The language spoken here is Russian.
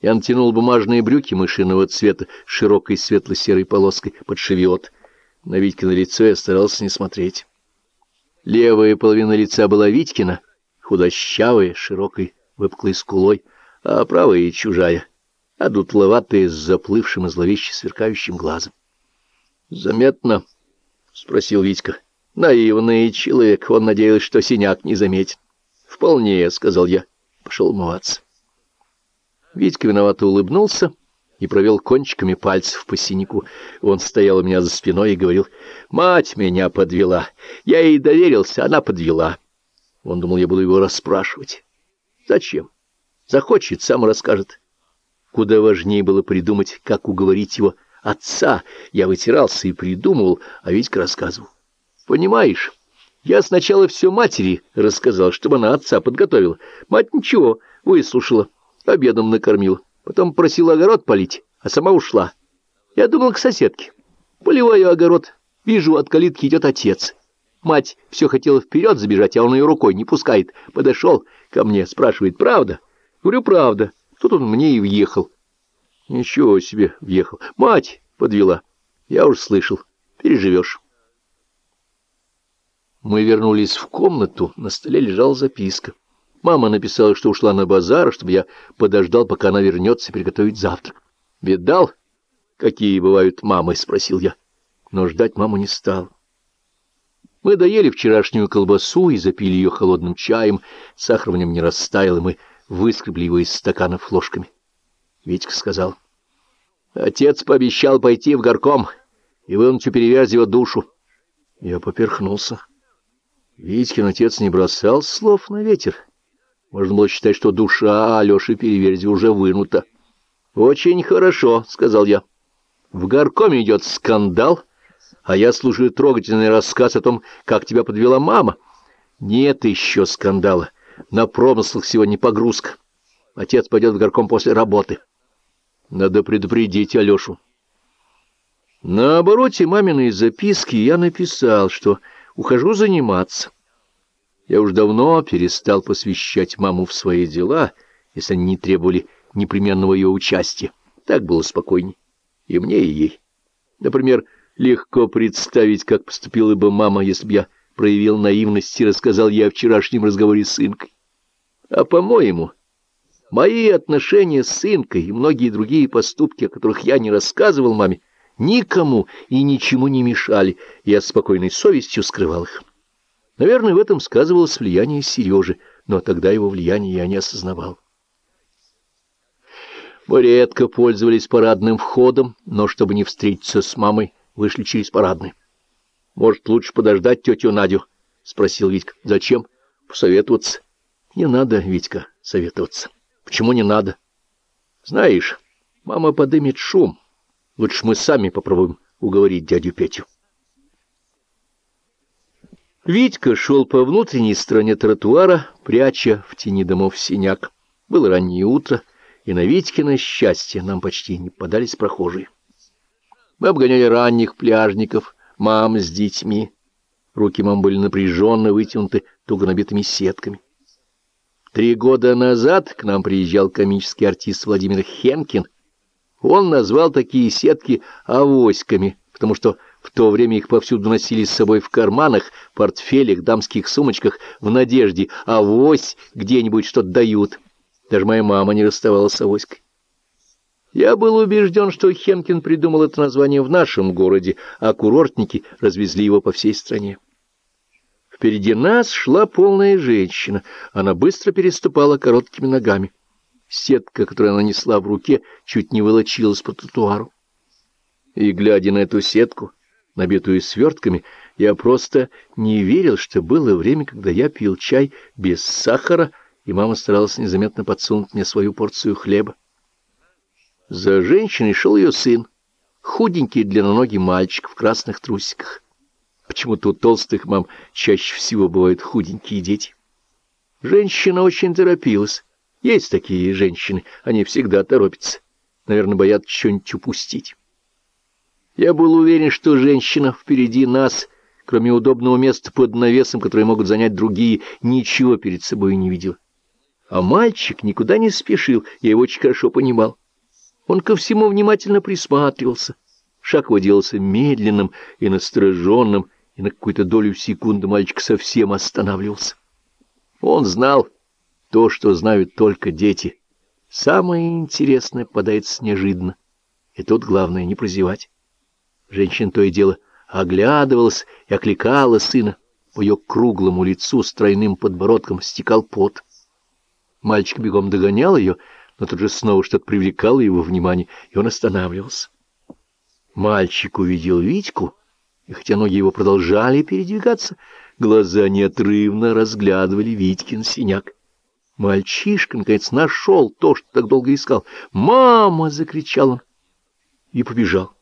Я натянул бумажные брюки мышиного цвета с широкой светло-серой полоской под шевиот. На Витькино лицо я старался не смотреть. Левая половина лица была Витькина, худощавая, широкой, выпуклой скулой, а правая и чужая, одутловатая, с заплывшим и зловеще сверкающим глазом. — Заметно? — спросил Витька. — Наивный человек, он надеялся, что синяк не заметит. — Вполне, — сказал я. Пошел умываться. Витька виновато улыбнулся и провел кончиками пальцев по синяку. Он стоял у меня за спиной и говорил, «Мать меня подвела. Я ей доверился, она подвела». Он думал, я буду его расспрашивать. Зачем? Захочет, сам расскажет. Куда важнее было придумать, как уговорить его отца. Я вытирался и придумывал, а Витька рассказывал. Понимаешь, я сначала все матери рассказал, чтобы она отца подготовила. Мать ничего, выслушала, обедом накормила. Потом просила огород полить, а сама ушла. Я думал к соседке. Поливаю огород, вижу, от калитки идет отец. Мать все хотела вперед забежать, а он ее рукой не пускает. Подошел ко мне, спрашивает, правда? Говорю, правда. Тут он мне и въехал. Ничего себе, въехал. Мать подвела. Я уж слышал. Переживешь. Мы вернулись в комнату. На столе лежала записка. Мама написала, что ушла на базар, чтобы я подождал, пока она вернется, приготовить завтрак. «Видал, какие бывают мамы?» — спросил я. Но ждать маму не стал. Мы доели вчерашнюю колбасу и запили ее холодным чаем, сахар в нем не растаял, и мы выскребли его из стаканов ложками. Витька сказал, «Отец пообещал пойти в горком и вынуть у Переверзева душу». Я поперхнулся. Витькин отец не бросал слов на ветер. Можно было считать, что душа Алёши Переверзи уже вынута. «Очень хорошо», — сказал я. «В горкоме идет скандал, а я слушаю трогательный рассказ о том, как тебя подвела мама. Нет еще скандала. На промыслах сегодня погрузка. Отец пойдет в горком после работы. Надо предупредить Алёшу». На обороте маминой записки я написал, что ухожу заниматься. Я уж давно перестал посвящать маму в свои дела, если они не требовали непременного ее участия. Так было спокойней. И мне, и ей. Например, легко представить, как поступила бы мама, если бы я проявил наивность и рассказал ей о вчерашнем разговоре с сынкой. А, по-моему, мои отношения с сынкой и многие другие поступки, о которых я не рассказывал маме, никому и ничему не мешали, я с спокойной совестью скрывал их. Наверное, в этом сказывалось влияние Сережи, но тогда его влияние я не осознавал. Мы редко пользовались парадным входом, но чтобы не встретиться с мамой, вышли через парадный. — Может, лучше подождать тетю Надю? — спросил Витька. — Зачем? — Посоветоваться. — Не надо, Витька, советоваться. — Почему не надо? — Знаешь, мама подымет шум. Лучше мы сами попробуем уговорить дядю Петю. Витька шел по внутренней стороне тротуара, пряча в тени домов синяк. Было раннее утро, и на Витькино счастье нам почти не подались прохожие. Мы обгоняли ранних пляжников, мам с детьми. Руки мам были напряженно вытянуты туго набитыми сетками. Три года назад к нам приезжал комический артист Владимир Хенкин. Он назвал такие сетки «авоськами», потому что в то время их повсюду носили с собой в карманах, портфелях, дамских сумочках, в надежде, авось где-нибудь что-то дают. Даже моя мама не расставалась с авоськой. Я был убежден, что Хенкин придумал это название в нашем городе, а курортники развезли его по всей стране. Впереди нас шла полная женщина. Она быстро переступала короткими ногами. Сетка, которую она несла в руке, чуть не волочилась по тротуару. И, глядя на эту сетку, набитую свертками, я просто не верил, что было время, когда я пил чай без сахара, и мама старалась незаметно подсунуть мне свою порцию хлеба. За женщиной шел ее сын, худенький длинноногий мальчик в красных трусиках. Почему-то у толстых мам чаще всего бывают худенькие дети. Женщина очень торопилась. Есть такие женщины, они всегда торопятся. Наверное, боятся что-нибудь упустить. Я был уверен, что женщина впереди нас, кроме удобного места под навесом, которое могут занять другие, ничего перед собой не видела. А мальчик никуда не спешил, я его очень хорошо понимал. Он ко всему внимательно присматривался. Шаг его делался медленным и настороженным, и на какую-то долю секунды мальчик совсем останавливался. Он знал то, что знают только дети. Самое интересное попадается неожиданно. И тут главное не прозевать. Женщина то и дело оглядывалась и окликала сына. По ее круглому лицу с тройным подбородком стекал пот. Мальчик бегом догонял ее, но тут же снова что-то привлекало его внимание, и он останавливался. Мальчик увидел Витьку, и хотя ноги его продолжали передвигаться, глаза неотрывно разглядывали Витькин синяк. Мальчишка, наконец, нашел то, что так долго искал. «Мама!» — закричал он и побежал.